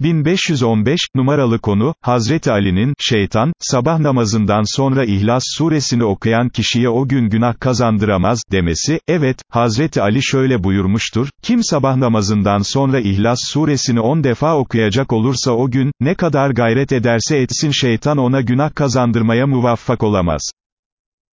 1515, numaralı konu, Hazreti Ali'nin, şeytan, sabah namazından sonra İhlas suresini okuyan kişiye o gün günah kazandıramaz, demesi, evet, Hazreti Ali şöyle buyurmuştur, kim sabah namazından sonra İhlas suresini on defa okuyacak olursa o gün, ne kadar gayret ederse etsin şeytan ona günah kazandırmaya muvaffak olamaz.